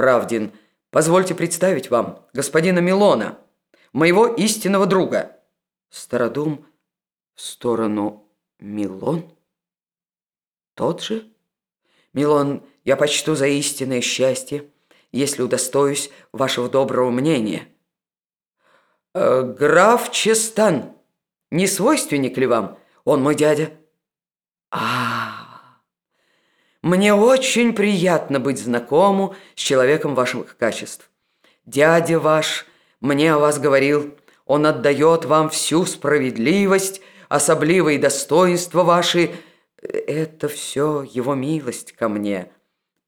Правдин, позвольте представить вам господина Милона, моего истинного друга. Стародум в сторону Милон? Тот же? Милон, я почту за истинное счастье, если удостоюсь вашего доброго мнения. Э, граф Честан, не свойственник ли вам? Он мой дядя. А, мне очень приятно быть знакому с человеком ваших качеств. Дядя ваш мне о вас говорил, он отдает вам всю справедливость, особливые достоинства ваши. Это все его милость ко мне.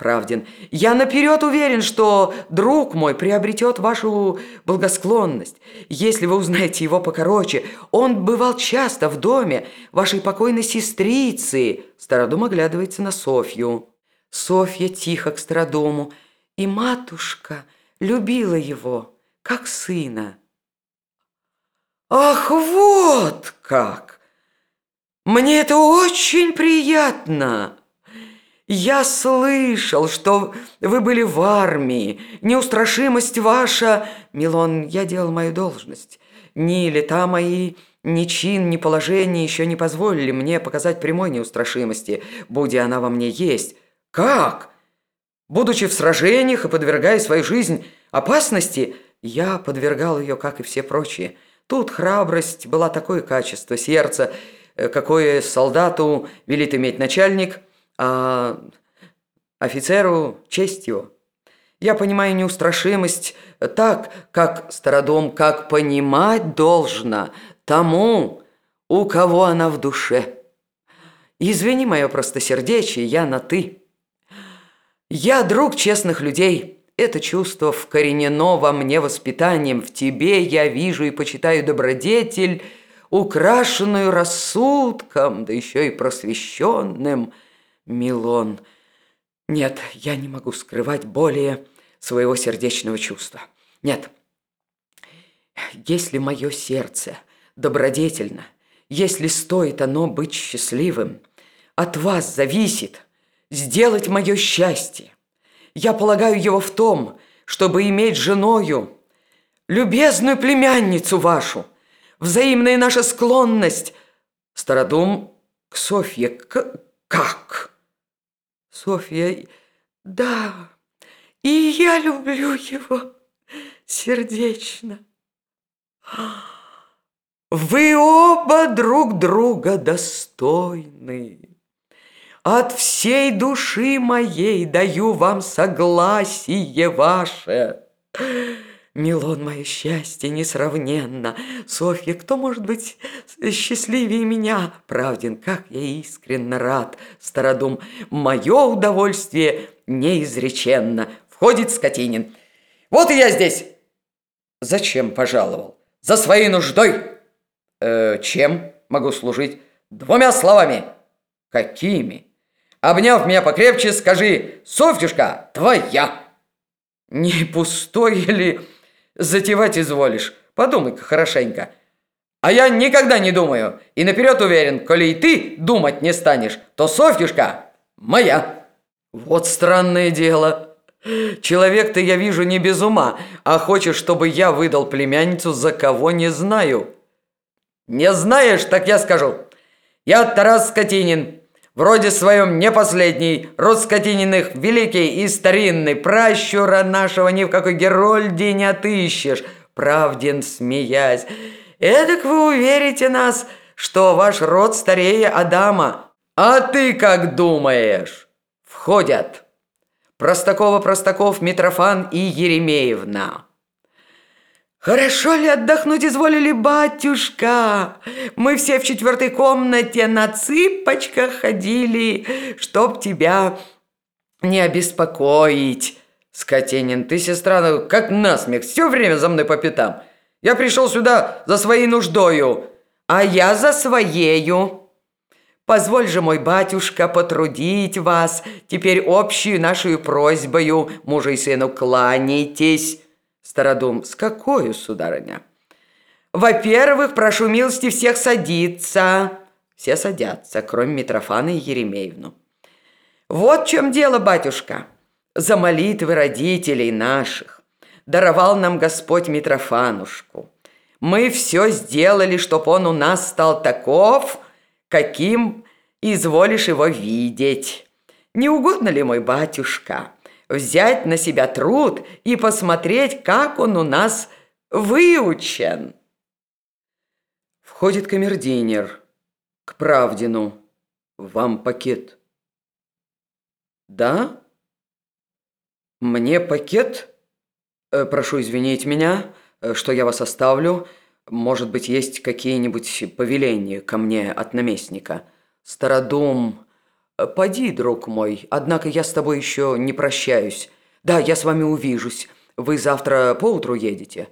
Правдин, я наперед уверен, что друг мой приобретет вашу благосклонность. Если вы узнаете его покороче, он бывал часто в доме вашей покойной сестрицы. Стародум оглядывается на Софью. Софья тихо к Стародуму. И матушка любила его, как сына. Ах, вот как! Мне это очень приятно. Я слышал, что вы были в армии. Неустрашимость ваша... Милон, я делал мою должность. Ни лета мои, ни чин, ни положение еще не позволили мне показать прямой неустрашимости, будь она во мне есть. Как? Будучи в сражениях и подвергая свою жизнь опасности, я подвергал ее, как и все прочие. Тут храбрость была такое качество сердца, э, какое солдату велит иметь начальник – а офицеру честь его. Я понимаю неустрашимость так, как стародом, как понимать должно тому, у кого она в душе. Извини мое простосердечие, я на «ты». Я друг честных людей. Это чувство вкоренено во мне воспитанием. В тебе я вижу и почитаю добродетель, украшенную рассудком, да еще и просвещенным – Милон. Нет, я не могу скрывать более своего сердечного чувства. Нет. Если мое сердце добродетельно, если стоит оно быть счастливым, от вас зависит сделать мое счастье. Я полагаю его в том, чтобы иметь женою любезную племянницу вашу, взаимная наша склонность. Стародум к Софье, к... как? Софья, да, и я люблю его сердечно. Вы оба друг друга достойны. От всей души моей даю вам согласие ваше. Милон, мое счастье несравненно. Софья, кто может быть счастливее меня? Правдин, как я искренне рад. Стародум, мое удовольствие неизреченно. Входит Скотинин. Вот и я здесь. Зачем пожаловал? За своей нуждой. Э, чем могу служить? Двумя словами. Какими? Обняв меня покрепче, скажи, Софьюшка, твоя. Не пустой ли затевать изволишь. Подумай-ка хорошенько. А я никогда не думаю, и наперед уверен, коли и ты думать не станешь, то Софьюшка моя. Вот странное дело. Человек-то я вижу не без ума, а хочешь, чтобы я выдал племянницу за кого не знаю. Не знаешь, так я скажу. Я Тарас Скотинин, вроде своем не последний, род Скотининых великий и старинный, пращура нашего ни в какой Герольде не отыщешь, правден смеясь. Эдак вы уверите нас, что ваш род старее Адама. А ты как думаешь? Входят Простакова-Простаков, Митрофан и Еремеевна. «Хорошо ли отдохнуть изволили, батюшка? Мы все в четвертой комнате на цыпочках ходили, чтоб тебя не обеспокоить». Скотенин, ты, сестра, ну, как насмех, все время за мной по пятам. Я пришел сюда за своей нуждою, а я за своею. Позволь же, мой батюшка, потрудить вас, теперь общую нашу просьбою, мужа и сыну, кланяйтесь». Стародум, с какой, сударыня? Во-первых, прошу милости всех садиться. Все садятся, кроме Митрофана и Еремеевну. Вот чем дело, батюшка. за молитвы родителей наших. Даровал нам Господь Митрофанушку. Мы все сделали, чтоб он у нас стал таков, каким изволишь его видеть. Не угодно ли, мой батюшка, взять на себя труд и посмотреть, как он у нас выучен?» Входит камердинер к Правдину. «Вам пакет». «Да? Мне пакет? Э, прошу извинить меня, э, что я вас оставлю. Может быть, есть какие-нибудь повеления ко мне от наместника. Стародум...» э, «Поди, друг мой, однако я с тобой еще не прощаюсь. Да, я с вами увижусь. Вы завтра поутру едете?»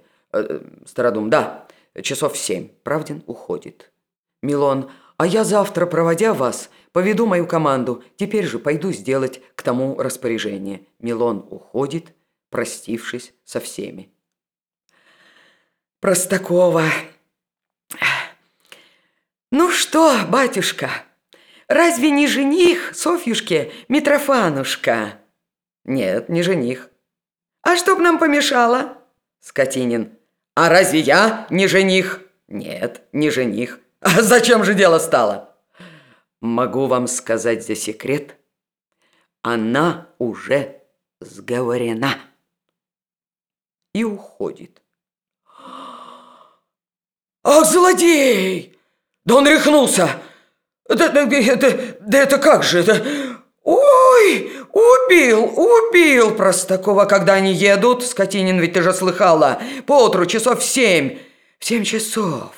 «Стародум, да, часов в семь. Правдин уходит». «Милон, а я завтра, проводя вас, поведу мою команду. Теперь же пойду сделать к тому распоряжение. Милон уходит, простившись со всеми. Простакова. Ну что, батюшка, разве не жених Софьюшке Митрофанушка? Нет, не жених. А что б нам помешало? Скотинин. А разве я не жених? Нет, не жених. А зачем же дело стало? Могу вам сказать за секрет. Она уже сговорена. И уходит. Ах, злодей! Да он рехнулся! Да, это как же это? Ой, убил, убил Простакова, когда они едут. Скотинин, ведь ты же слыхала. Поутру часов семь. Семь часов.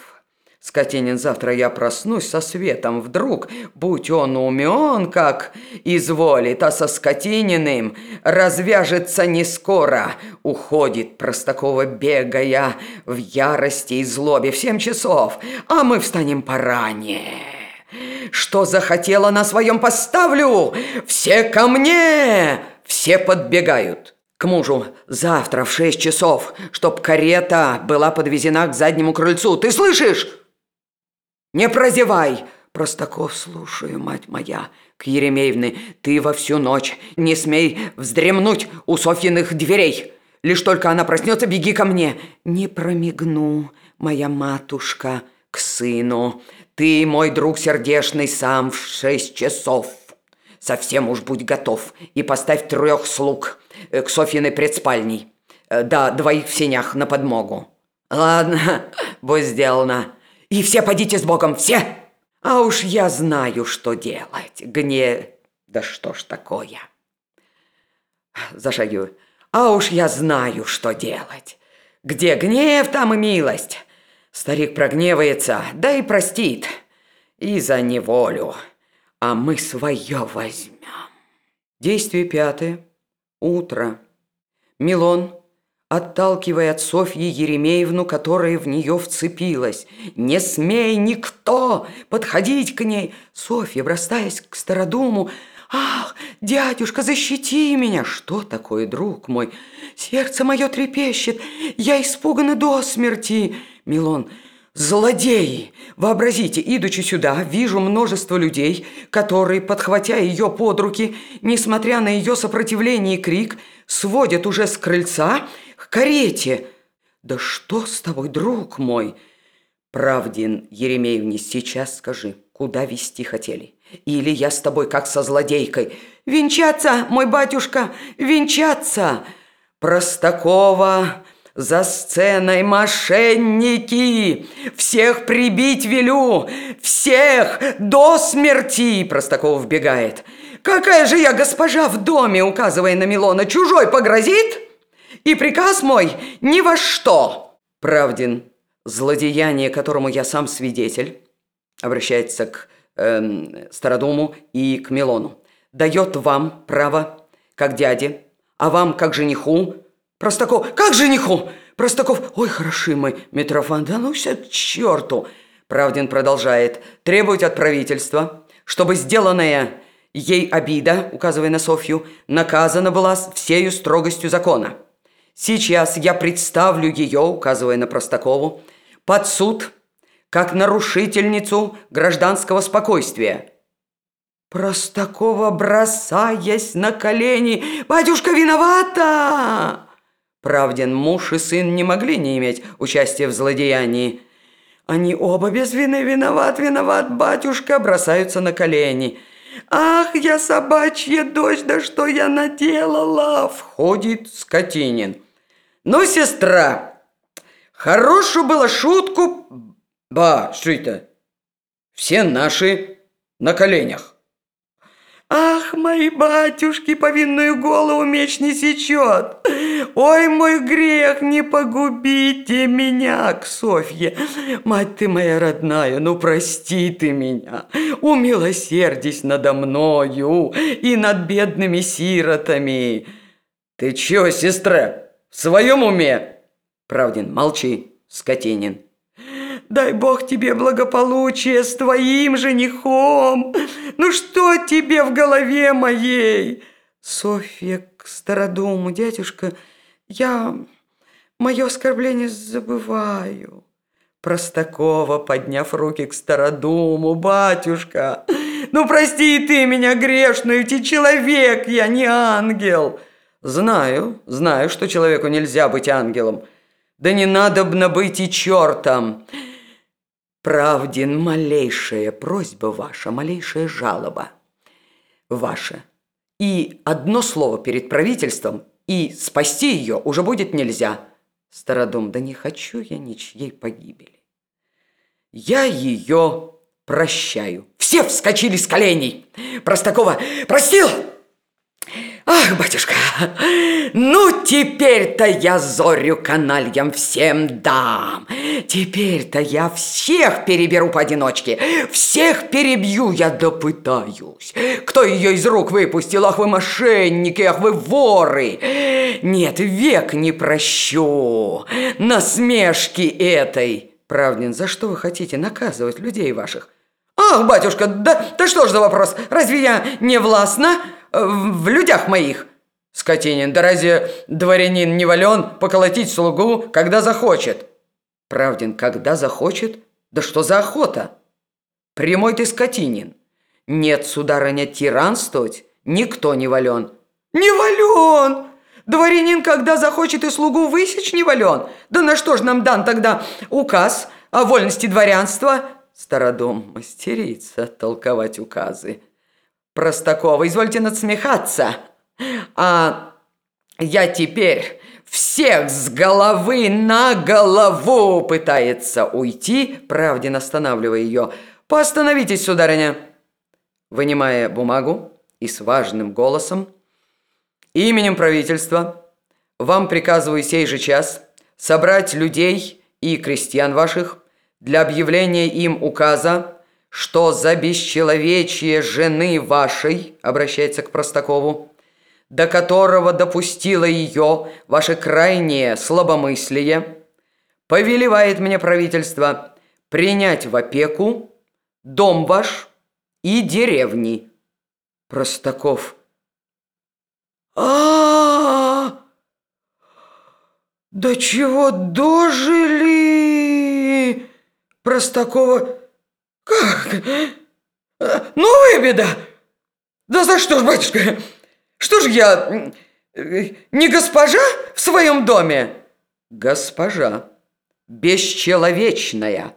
Скотинин, завтра я проснусь со светом вдруг, будь он умен, как изволит, а со Скотининым развяжется не скоро, уходит Простакова, бегая в ярости и злобе в семь часов, а мы встанем поранее. Что захотела на своем поставлю? Все ко мне! Все подбегают к мужу завтра в шесть часов, чтоб карета была подвезена к заднему крыльцу. Ты слышишь? Не прозевай!» «Простаков, слушаю, мать моя, к Еремеевне, ты во всю ночь не смей вздремнуть у Софьиных дверей. Лишь только она проснется, беги ко мне. Не промигну, моя матушка, к сыну. Ты, мой друг сердешный, сам в шесть часов. Совсем уж будь готов и поставь трех слуг э, к Софьиной предспальней. Э, да, двоих в сенях на подмогу. Ладно, будь сделано. И все подите с Богом, все! А уж я знаю, что делать. Гне... Да что ж такое? Зашагиваю. А уж я знаю, что делать. Где гнев, там и милость. Старик прогневается, да и простит. И за неволю. А мы свое возьмем. Действие пятое. Утро. Милон отталкивая от Софьи Еремеевну, которая в нее вцепилась. «Не смей никто подходить к ней!» Софья, бросаясь к Стародуму, «Ах, дядюшка, защити меня!» «Что такое, друг мой? Сердце мое трепещет, я испугана до смерти!» Милон, Злодеи! Вообразите, идучи сюда, вижу множество людей, которые, подхватя ее под руки, несмотря на ее сопротивление и крик, сводят уже с крыльца к карете. Да что с тобой, друг мой? Правдин Еремеевне, сейчас скажи, куда вести хотели? Или я с тобой, как со злодейкой? Венчаться, мой батюшка, венчаться! Простакова за сценой мошенники! Всех прибить велю! Всех до смерти!» Простаков вбегает. «Какая же я госпожа в доме!» Указывая на Милона. «Чужой погрозит?» И приказ мой ни во что. Правдин, злодеяние, которому я сам свидетель, обращается к э, Стародуму и к Милону, дает вам право, как дяде, а вам, как жениху, Простаков, как жениху? Простаков, ой, хороши мы, Митрофан, да ну все к черту. Правдин продолжает, требовать от правительства, чтобы сделанная ей обида, указывая на Софью, наказана была всею строгостью закона. Сейчас я представлю ее, указывая на Простакову, под суд, как нарушительницу гражданского спокойствия. Простакова, бросаясь на колени, «Батюшка виновата!» Правдин муж и сын не могли не иметь участия в злодеянии. Они оба без вины виноват, виноват, батюшка, бросаются на колени. «Ах, я собачья дочь, да что я наделала!» Входит Скотинин. «Ну, сестра, хорошую было шутку...» «Ба, что это?» «Все наши на коленях». Ах, мои батюшки, повинную голову меч не сечет. Ой, мой грех, не погубите меня, к Софье. Мать ты моя родная, ну прости ты меня. Умилосердись надо мною и над бедными сиротами. Ты чё, сестра, в своем уме? Правдин, молчи, скотинин. Дай Бог тебе благополучие с твоим женихом. Ну что тебе в голове моей? Софья к стародому, дядюшка, я мое оскорбление забываю. Простакова, подняв руки к стародуму, батюшка, ну прости ты меня грешную, ты человек, я не ангел. Знаю, знаю, что человеку нельзя быть ангелом. Да не надо б быть и чертом. Правдин, малейшая просьба ваша, малейшая жалоба ваша. И одно слово перед правительством, и спасти ее уже будет нельзя. Стародум, да не хочу я ничьей погибели. Я ее прощаю. Все вскочили с коленей. Простакова простил. Ах, батюшка, ну теперь-то я зорю канальям всем дам. Теперь-то я всех переберу поодиночке, всех перебью я допытаюсь. Кто ее из рук выпустил? Ах вы мошенники, ах вы воры. Нет, век не прощу насмешки этой. Правдин, за что вы хотите наказывать людей ваших? Ах, батюшка, да, да что ж за вопрос? Разве я не властна? В людях моих. Скотинин, да разве дворянин не вален поколотить слугу, когда захочет? Правдин, когда захочет? Да что за охота? Прямой ты скотинин. Нет, сударыня, тиранствовать никто не вален. Не вален! Дворянин, когда захочет и слугу высечь, не вален. Да на что ж нам дан тогда указ о вольности дворянства? Стародом мастерица толковать указы. Простакова, извольте надсмехаться. А я теперь всех с головы на голову пытается уйти, Правдин останавливая ее. Поостановитесь, сударыня. Вынимая бумагу и с важным голосом. Именем правительства вам приказываю сей же час собрать людей и крестьян ваших для объявления им указа что за бесчеловечие жены вашей, обращается к Простакову, до которого допустило ее ваше крайнее слабомыслие, повелевает мне правительство принять в опеку дом ваш и деревни. Простаков. а! До чего дожили? Простакова «Как? Ну, беда! Да за что ж, батюшка? Что ж я не госпожа в своем доме?» «Госпожа, бесчеловечная,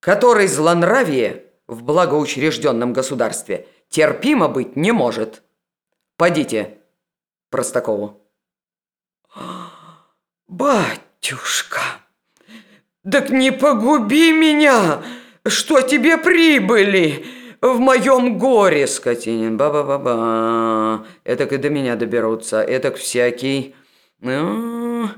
которой злонравие в благоучрежденном государстве терпимо быть не может. Подите, Простакову». «Батюшка, так не погуби меня!» Что тебе прибыли в моем горе, скотинин, ба-ба-ба-ба. Этак и до меня доберутся, этак всякий... Ну,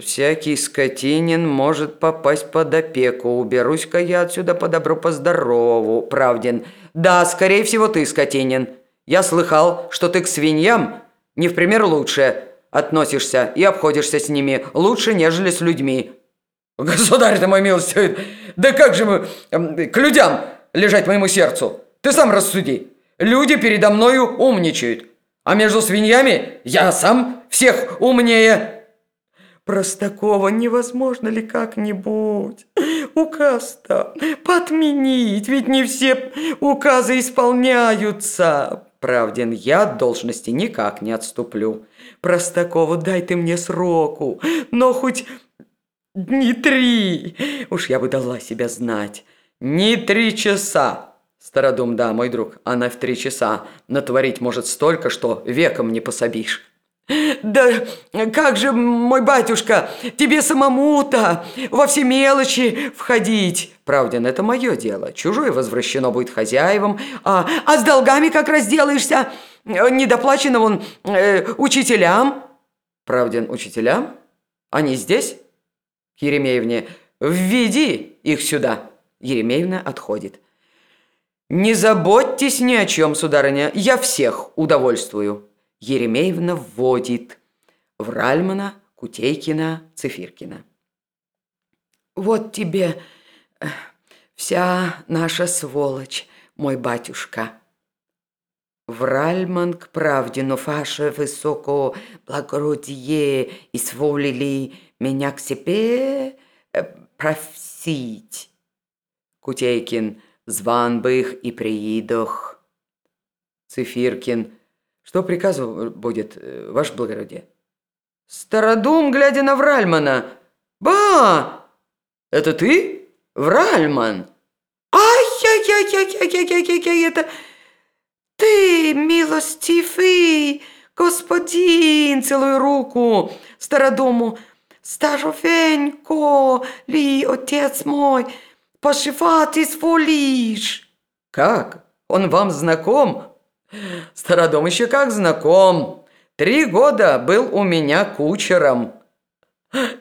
всякий скотинин может попасть под опеку. Уберусь-ка я отсюда по добру, по здорову. Правдин. Да, скорее всего, ты скотинин. Я слыхал, что ты к свиньям не в пример лучше относишься и обходишься с ними лучше, нежели с людьми. Государь мой милостивый, да как же мы э, к людям лежать моему сердцу? Ты сам рассуди. Люди передо мною умничают, а между свиньями я сам всех умнее. Простакова, невозможно ли как-нибудь указ-то подменить? Ведь не все указы исполняются. Правдин, я от должности никак не отступлю. Простакову, дай ты мне сроку, но хоть не три. Уж я бы дала себя знать. Не три часа. Стародум, да, мой друг, она в три часа натворить может столько, что веком не пособишь. Да как же, мой батюшка, тебе самому-то во все мелочи входить? Правдин, это мое дело. Чужое возвращено будет хозяевам. А, а с долгами как разделаешься? Недоплачено вон э, учителям. Правдин, учителям? Они здесь? Еремеевне, введи их сюда. Еремеевна отходит. «Не заботьтесь ни о чем, сударыня, я всех удовольствую». Еремеевна вводит Вральмана, Кутейкина, Цифиркина. «Вот тебе э, вся наша сволочь, мой батюшка». Вральман к правде, но ваше высокого благородие изволили меня к себе э, просить. Кутейкин, их и приидох. Цифиркин, что приказу будет, э, ваше благородие? Стародум, глядя на Вральмана. Ба! Это ты? Вральман? Ай-яй-яй-яй-яй-яй-яй-яй, это... Ты, милостивый господин, целую руку стародуму. Старовенько ли, отец мой, пошивать изволишь? Как? Он вам знаком? Стародом еще как знаком. Три года был у меня кучером.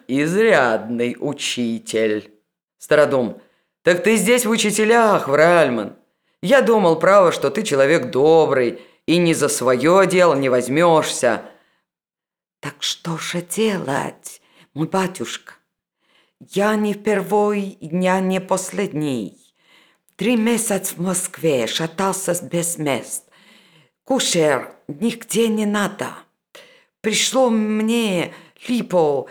Изрядный учитель. Стародум, так ты здесь в учителях, Вральман. Я думал, право, что ты человек добрый и ни за свое дело не возьмешься. Так что же делать, мой батюшка? Я не впервой, я не последний. Три месяца в Москве шатался без мест. Кушер нигде не надо. Пришло мне либо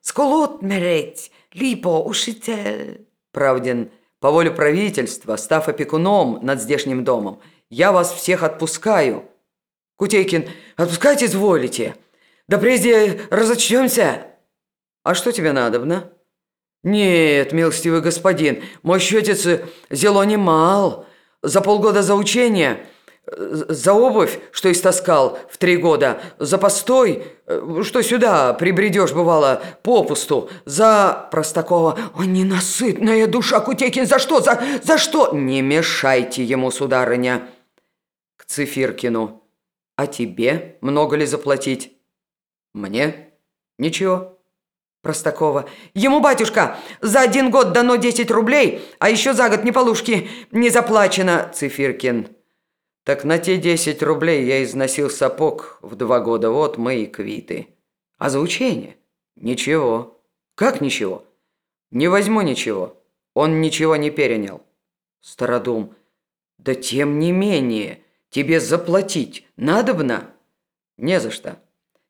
сколот мереть, либо учитель. Правдин, по воле правительства, став опекуном над здешним домом, я вас всех отпускаю. Кутейкин, отпускать изволите. Да прежде разочтемся. А что тебе надобно? Нет, милостивый господин, мой счетец зело немал. За полгода за учение за обувь, что истаскал в три года, за постой, что сюда прибредешь, бывало, попусту, за Простакова. О, ненасытная душа, Кутекин, за что, за, за что? Не мешайте ему, сударыня. К Цифиркину. А тебе много ли заплатить? Мне? Ничего. Простакова. Ему, батюшка, за один год дано 10 рублей, а еще за год ни полушки не заплачено. Цифиркин. Так на те 10 рублей я износил сапог в два года, вот мы и квиты. А за учение? Ничего. Как ничего? Не возьму ничего. Он ничего не перенял. Стародум. Да тем не менее, тебе заплатить надобно? Не за что.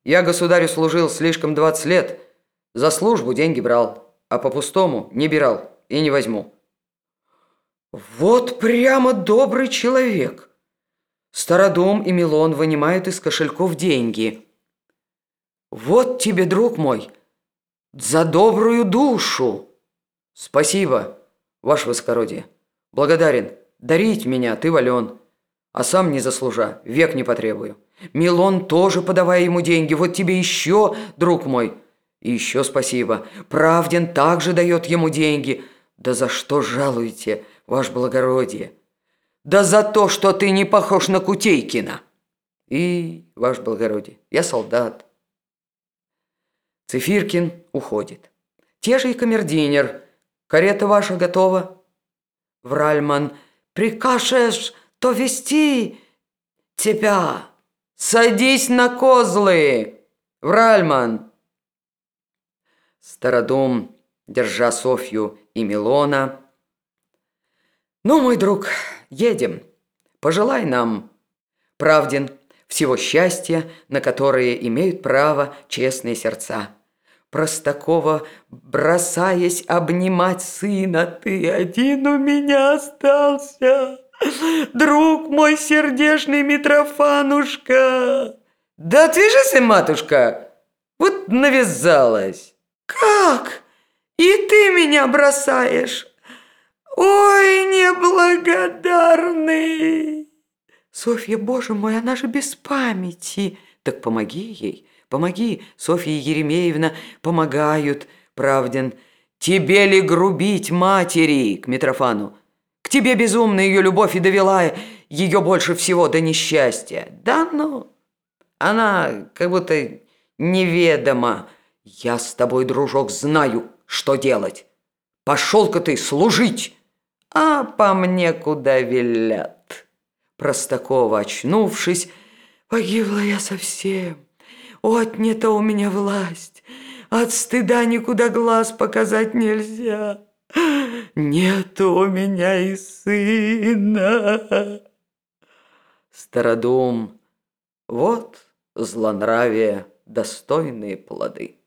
Я государю служил слишком 20 лет. За службу деньги брал, а по-пустому не бирал и не возьму. Вот прямо добрый человек. Стародом и Милон вынимают из кошельков деньги. «Вот тебе, друг мой, за добрую душу!» «Спасибо, ваше высокородие. Благодарен. Дарить меня ты вален. А сам не заслужа, век не потребую. Милон тоже подавая ему деньги. Вот тебе еще, друг мой. Еще спасибо. Правден также дает ему деньги. Да за что жалуете, ваше благородие?» Да за то, что ты не похож на Кутейкина. И, ваш благородие, я солдат. Цифиркин уходит. Те же и камердинер. Карета ваша готова. Вральман, прикажешь то вести тебя. Садись на козлы. Вральман. Стародум, держа Софью и Милона. Ну, мой друг, Едем. Пожелай нам, Правдин, всего счастья, на которое имеют право честные сердца. Простакова, бросаясь обнимать сына, «Ты один у меня остался, друг мой сердечный Митрофанушка!» «Да отвяжись, матушка, вот навязалась!» «Как? И ты меня бросаешь? Ой, неблагодарный!» «Софья, боже мой, она же без памяти!» «Так помоги ей, помоги!» Софья Еремеевна помогают, Правдин. «Тебе ли грубить матери?» К Митрофану. «К тебе безумно ее любовь и довела ее больше всего до несчастья!» «Да ну!» Она как будто неведома. «Я с тобой, дружок, знаю, что делать. Пошел-ка ты служить!» «А по мне куда велят?» Простакова, очнувшись, «Погибла я совсем, отнята у меня власть, от стыда никуда глаз показать нельзя, нет у меня и сына». Стародум, вот злонравие достойные плоды.